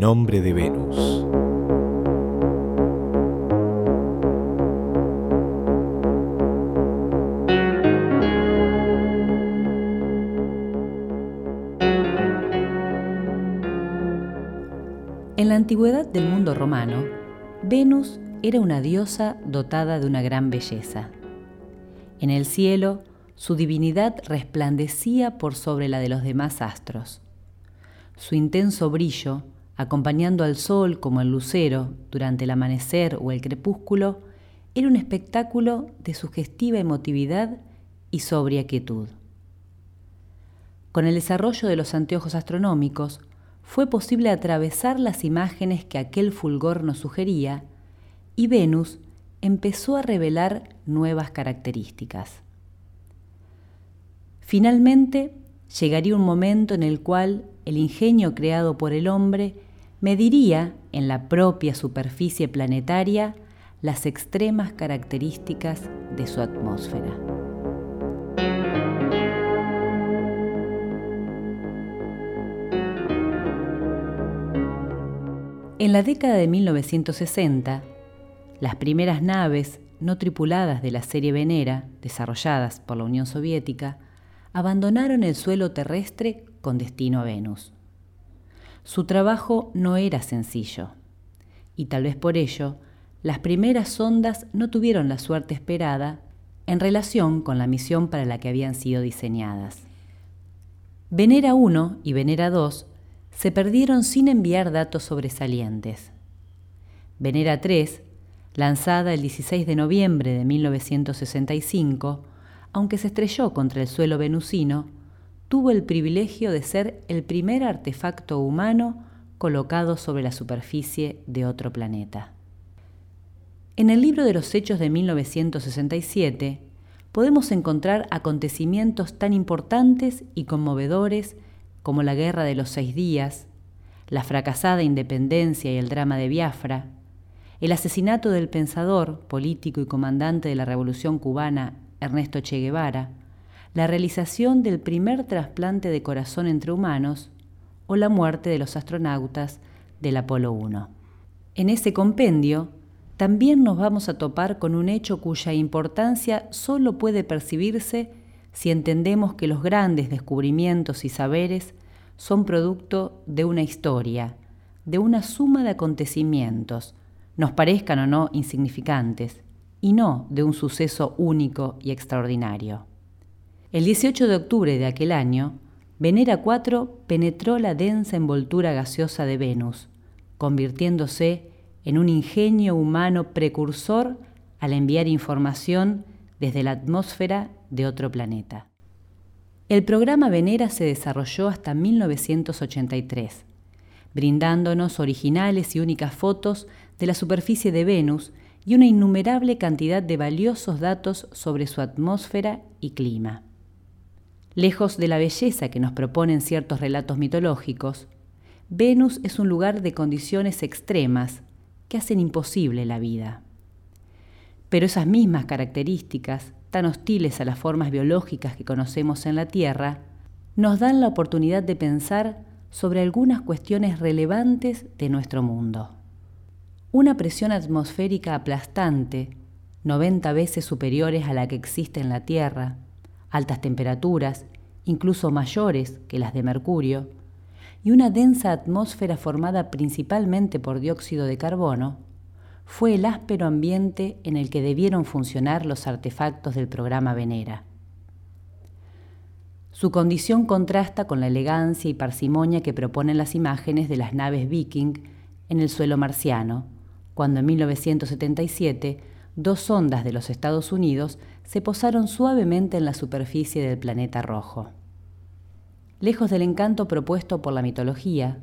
nombre de Venus. En la antigüedad del mundo romano, Venus era una diosa dotada de una gran belleza. En el cielo, su divinidad resplandecía por sobre la de los demás astros. Su intenso brillo, acompañando al sol como el lucero durante el amanecer o el crepúsculo, era un espectáculo de sugestiva emotividad y sobria quietud. Con el desarrollo de los anteojos astronómicos, fue posible atravesar las imágenes que aquel fulgor nos sugería y Venus empezó a revelar nuevas características. Finalmente, llegaría un momento en el cual el ingenio creado por el hombre mediría en la propia superficie planetaria las extremas características de su atmósfera. En la década de 1960, las primeras naves no tripuladas de la serie Venera, desarrolladas por la Unión Soviética, abandonaron el suelo terrestre con destino a Venus. Su trabajo no era sencillo, y tal vez por ello, las primeras sondas no tuvieron la suerte esperada en relación con la misión para la que habían sido diseñadas. Venera 1 y Venera 2 se perdieron sin enviar datos sobresalientes. Venera 3, lanzada el 16 de noviembre de 1965, aunque se estrelló contra el suelo venusino, tuvo el privilegio de ser el primer artefacto humano colocado sobre la superficie de otro planeta. En el libro de los Hechos de 1967 podemos encontrar acontecimientos tan importantes y conmovedores como la Guerra de los Seis Días, la fracasada independencia y el drama de Biafra, el asesinato del pensador, político y comandante de la Revolución cubana Ernesto Che Guevara, la realización del primer trasplante de corazón entre humanos o la muerte de los astronautas del Apolo 1. En ese compendio también nos vamos a topar con un hecho cuya importancia solo puede percibirse si entendemos que los grandes descubrimientos y saberes son producto de una historia, de una suma de acontecimientos, nos parezcan o no insignificantes, y no de un suceso único y extraordinario. El 18 de octubre de aquel año, Venera 4 penetró la densa envoltura gaseosa de Venus, convirtiéndose en un ingenio humano precursor al enviar información desde la atmósfera de otro planeta. El programa Venera se desarrolló hasta 1983, brindándonos originales y únicas fotos de la superficie de Venus y una innumerable cantidad de valiosos datos sobre su atmósfera y clima. Lejos de la belleza que nos proponen ciertos relatos mitológicos, Venus es un lugar de condiciones extremas que hacen imposible la vida. Pero esas mismas características tan hostiles a las formas biológicas que conocemos en la Tierra, nos dan la oportunidad de pensar sobre algunas cuestiones relevantes de nuestro mundo. Una presión atmosférica aplastante, 90 veces superiores a la que existe en la Tierra, altas temperaturas, incluso mayores que las de Mercurio, y una densa atmósfera formada principalmente por dióxido de carbono, fue el áspero ambiente en el que debieron funcionar los artefactos del programa Venera. Su condición contrasta con la elegancia y parsimonia que proponen las imágenes de las naves viking en el suelo marciano, cuando en 1977 dos sondas de los Estados Unidos se posaron suavemente en la superficie del planeta rojo. Lejos del encanto propuesto por la mitología,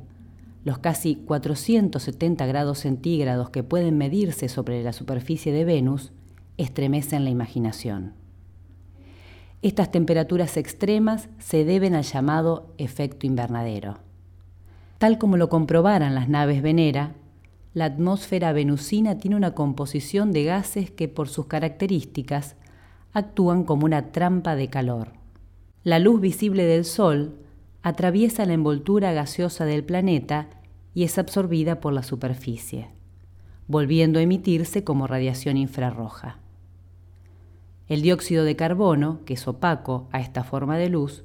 los casi 470 grados centígrados que pueden medirse sobre la superficie de Venus estremecen la imaginación. Estas temperaturas extremas se deben al llamado efecto invernadero. Tal como lo comprobaran las naves Venera, la atmósfera venusina tiene una composición de gases que por sus características actúan como una trampa de calor. La luz visible del Sol atraviesa la envoltura gaseosa del planeta y es absorbida por la superficie, volviendo a emitirse como radiación infrarroja. El dióxido de carbono, que es opaco a esta forma de luz,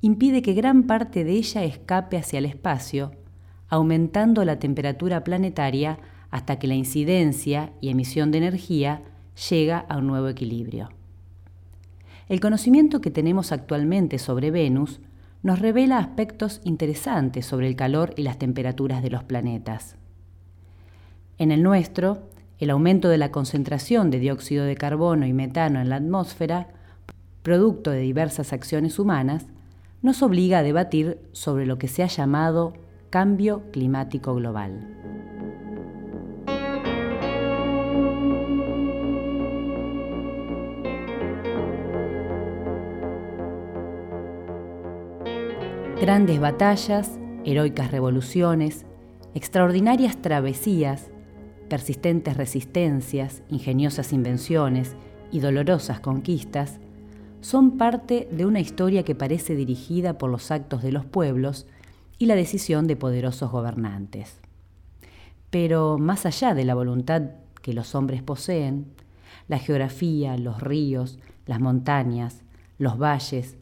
impide que gran parte de ella escape hacia el espacio, aumentando la temperatura planetaria hasta que la incidencia y emisión de energía llega a un nuevo equilibrio. El conocimiento que tenemos actualmente sobre Venus nos revela aspectos interesantes sobre el calor y las temperaturas de los planetas. En el nuestro, el aumento de la concentración de dióxido de carbono y metano en la atmósfera, producto de diversas acciones humanas, nos obliga a debatir sobre lo que se ha llamado cambio climático global. Grandes batallas, heroicas revoluciones, extraordinarias travesías, persistentes resistencias, ingeniosas invenciones y dolorosas conquistas son parte de una historia que parece dirigida por los actos de los pueblos y la decisión de poderosos gobernantes. Pero más allá de la voluntad que los hombres poseen, la geografía, los ríos, las montañas, los valles,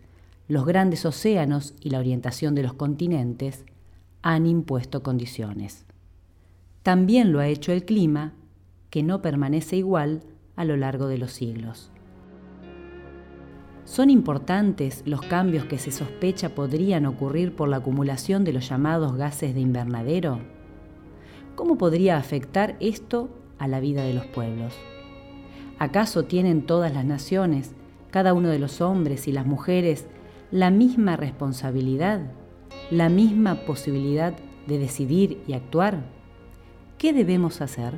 los grandes océanos y la orientación de los continentes han impuesto condiciones. También lo ha hecho el clima, que no permanece igual a lo largo de los siglos. ¿Son importantes los cambios que se sospecha podrían ocurrir por la acumulación de los llamados gases de invernadero? ¿Cómo podría afectar esto a la vida de los pueblos? ¿Acaso tienen todas las naciones, cada uno de los hombres y las mujeres, la misma responsabilidad, la misma posibilidad de decidir y actuar? ¿Qué debemos hacer?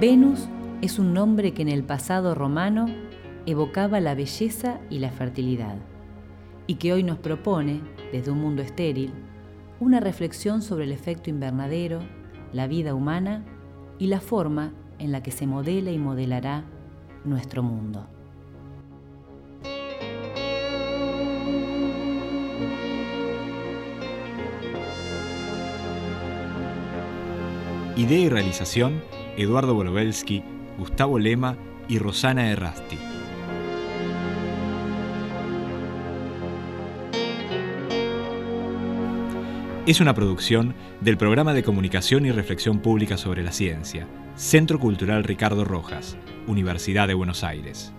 Venus es un nombre que en el pasado romano evocaba la belleza y la fertilidad, y que hoy nos propone, desde un mundo estéril, una reflexión sobre el efecto invernadero, la vida humana y la forma en la que se modela y modelará nuestro mundo. Idea y realización, Eduardo Borobelsky, Gustavo Lema y Rosana Errasti. Es una producción del Programa de Comunicación y Reflexión Pública sobre la Ciencia, Centro Cultural Ricardo Rojas, Universidad de Buenos Aires.